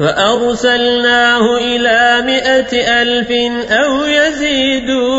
وأرسلناه إلى مائة ألف أو يزيدون